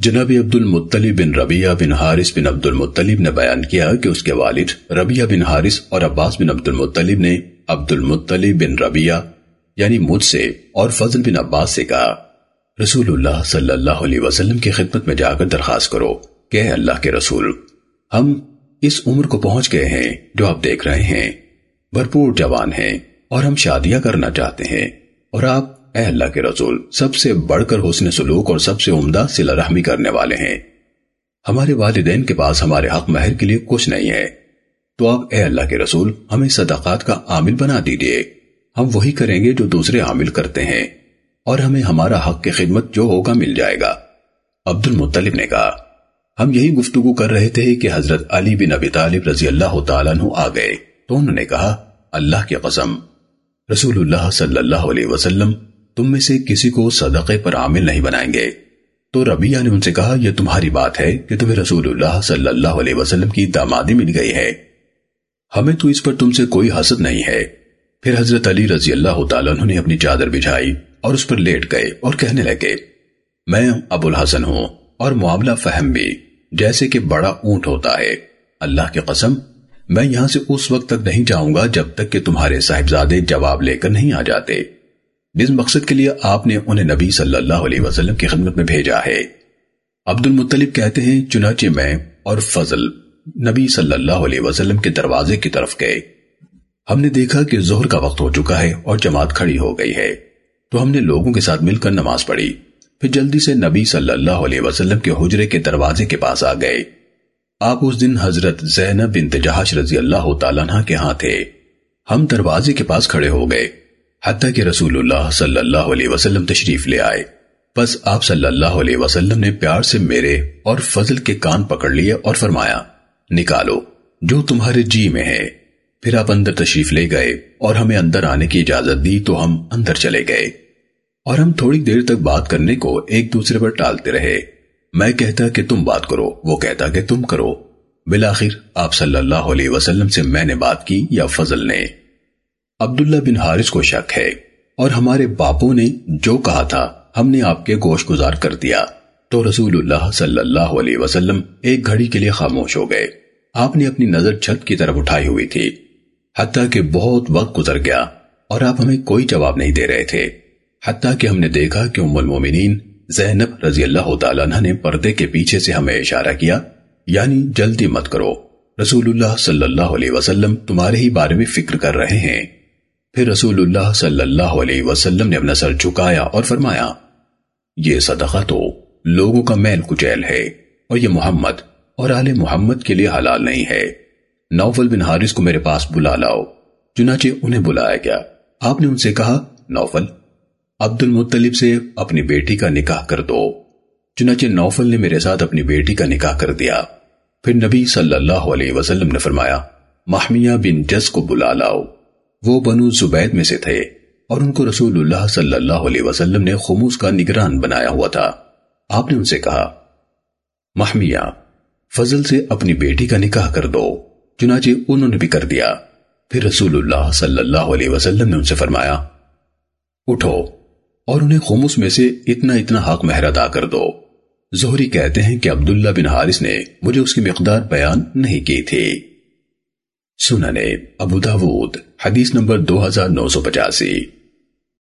جناب عبد المطلب بن ربیہ بن حارث بن عبد المطلب نے بیان کیا کہ اس کے والد ربیہ بن حارث اور عباس بن عبد المطلب نے عبد المطلب بن ربیہ یعنی مجھ سے اور فضل بن عباس سے کہا، رسول اللہ صلی اللہ علیہ وسلم کی خدمت میں جا کر درخواست کرو کہ اے اللہ کے رسول، ہم اس عمر کو پہنچ گئے ہیں جو آپ دیکھ رہے ہیں، بھرپور جوان ہیں اور ہم شادیاں کرنا چاہتے ہیں اور آپ اے اللہ کے رسول، سب سے بڑھ کر حسن سلوک اور سب سے عمدہ صلہ رحمی کرنے والے ہیں۔ ہمارے والدین کے پاس ہمارے حق مہر کے لیے کچھ نہیں ہے۔ تو آپ اے اللہ کے رسول، ہمیں صدقات کا عامل بنا دیجیے۔ ہم وہی کریں گے جو دوسرے عامل کرتے ہیں۔ اور ہمیں ہمارا حق کی خدمت جو ہوگا مل جائے گا۔ عبد المطلب نے کہا، ہم یہی گفتگو کر رہے تھے کہ حضرت علی بن ابی طالب رضی اللہ تعالیٰ عنہ آ گئے۔ تو انہوں نے کہا، اللہ کی قسم، رسول اللہ صلی اللہ علیہ وسلم تم میں سے کسی کو صدقے پر عامل نہیں بنائیں گے۔ تو ربیہ نے ان سے کہا، یہ تمہاری بات ہے کہ تمہیں رسول اللہ صلی اللہ علیہ وسلم کی دامادی مل گئی ہے۔ ہمیں تو اس پر تم سے کوئی حسد نہیں ہے۔ پھر حضرت علی رضی اللہ تعالیٰ نے اپنی چادر بچھائی اور اس پر لیٹ گئے اور کہنے لگے، میں ابو الحسن ہوں اور معاملہ فہم بھی، جیسے کہ بڑا اونٹ ہوتا ہے۔ اللہ کی قسم، میں یہاں سے اس وقت تک نہیں جاؤں گا جب تک کہ تمہارے صاحبزادے جواب لے کر نہیں آ جاتے۔ جس مقصد کے لیے آپ نے انہیں نبی صلی اللہ علیہ وسلم کی خدمت میں بھیجا ہے۔ عبد المطلب کہتے ہیں، چنانچہ میں اور فضل نبی صلی اللہ علیہ وسلم کے دروازے کی طرف گئے۔ ہم نے دیکھا کہ زہر کا وقت ہو چکا ہے اور جماعت کھڑی ہو گئی ہے۔ تو ہم نے لوگوں کے ساتھ مل کر نماز پڑھی۔ پھر جلدی سے نبی صلی اللہ علیہ وسلم کے حجرے کے دروازے کے پاس آ گئے۔ آپ اس دن حضرت زینب بنت جہاش رضی اللہ تعالیٰ عنہ کے ہاں تھے۔ ہم دروازے کے پاس کھڑے ہو گئے۔ حتیٰ کہ رسول اللہ صلی اللہ علیہ وسلم تشریف لے آئے۔ بس آپ صلی اللہ علیہ وسلم نے پیار سے میرے اور فضل کے کان پکڑ لیے اور فرمایا، نکالو، جو تمہارے جی میں ہے۔ پھر آپ اندر تشریف لے گئے اور ہمیں اندر آنے کی اجازت دی تو ہم اندر چلے گئے۔ اور ہم تھوڑی دیر تک بات کرنے کو ایک دوسرے پر ٹالتے رہے۔ میں کہتا کہ تم بات کرو، وہ کہتا کہ تم کرو۔ بلاخر آپ صلی اللہ علیہ وسلم سے میں نے بات کی یا فضل نے؟ عبداللہ بن حارث کو شک ہے اور ہمارے باپوں نے جو کہا تھا، ہم نے آپ کے گوشت گزار کر دیا۔ تو رسول اللہ صلی اللہ علیہ وسلم ایک گھڑی کے لیے خاموش ہو گئے۔ آپ نے اپنی نظر چھت کی طرف اٹھائی ہوئی تھی۔ حتیٰ کہ بہت وقت گزر گیا اور آپ ہمیں کوئی جواب نہیں دے رہے تھے۔ حتیٰ کہ ہم نے دیکھا کہ ام المومنین زینب رضی اللہ تعالیٰ عنہ نے پردے کے پیچھے سے ہمیں اشارہ کیا۔ یعنی جلدی مت کرو۔ رسول اللہ صلی اللہ علیہ وسلم تمہارے ہی بارے میں فکر کر رہے ہیں۔ پھر رسول اللہ صلی اللہ علیہ وسلم نے اپنا سر جھکایا اور فرمایا، یہ صدقہ تو لوگوں کا میل کچیل ہے اور یہ محمد اور آل محمد کے لیے حلال نہیں ہے۔ نوفل بن حارث کو میرے پاس بلا لاؤ۔ چنانچہ انہیں بلایا گیا۔ آپ نے ان سے کہا، نوفل عبد المطلب سے اپنی بیٹی کا نکاح کر دو۔ چنانچہ نوفل نے میرے ساتھ اپنی بیٹی کا نکاح کر دیا۔ پھر نبی صلی اللہ علیہ وسلم نے فرمایا محمیہ بن جس کو بلا لاؤ۔ وہ بنو زبید میں سے تھے اور ان کو رسول اللہ صلی اللہ علیہ وسلم نے خموس کا نگران بنایا ہوا تھا۔ آپ نے ان سے کہا، محمیہ، فضل سے اپنی بیٹی کا نکاح کر دو۔ چنانچہ انہوں نے بھی کر دیا۔ پھر رسول اللہ صلی اللہ علیہ وسلم نے ان سے فرمایا، اٹھو اور انہیں خموس میں سے اتنا اتنا حق مہر ادا کر دو۔ زہری کہتے ہیں کہ عبداللہ بن حارث نے مجھے اس کی مقدار بیان نہیں کی تھی۔ سننے ابو داود حدیث نمبر دو ہزار نو سو پچاسی۔